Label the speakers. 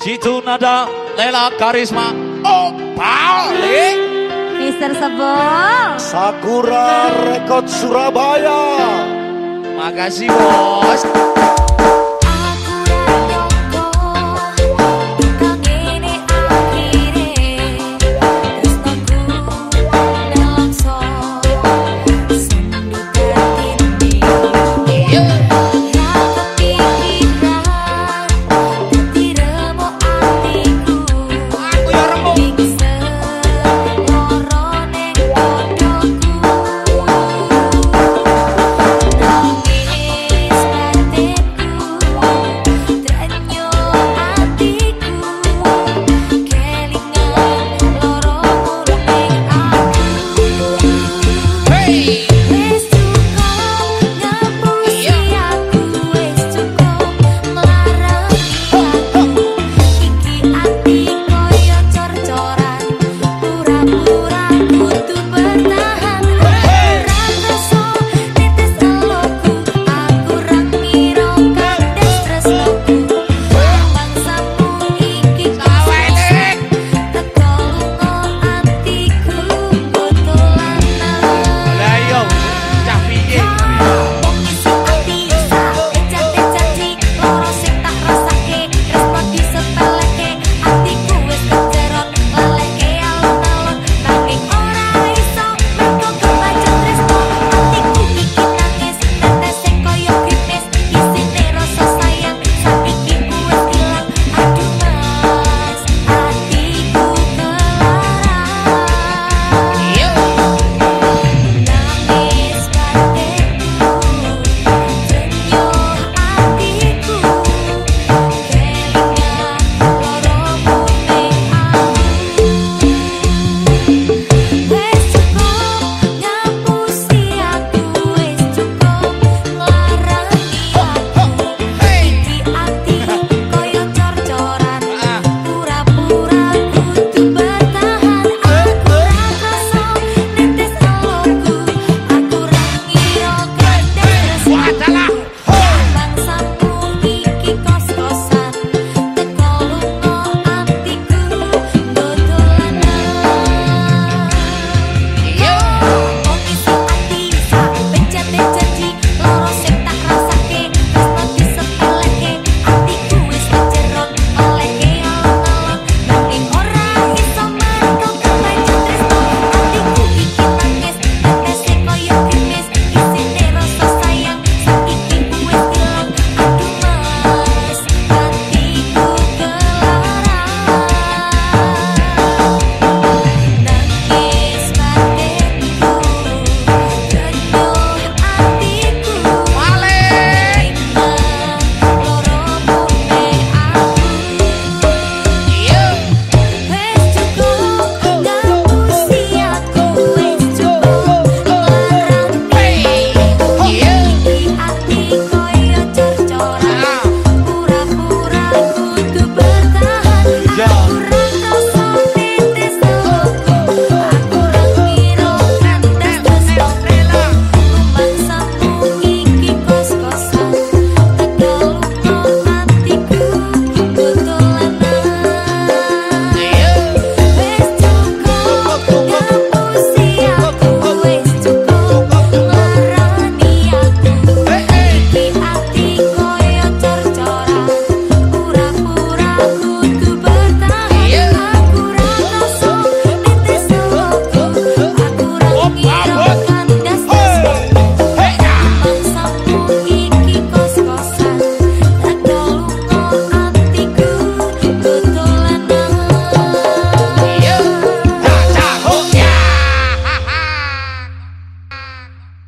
Speaker 1: Situ nada Lela Karisma Oh balik
Speaker 2: Mister Sebol.
Speaker 3: Sakura Rekod Surabaya.
Speaker 1: Makasih bos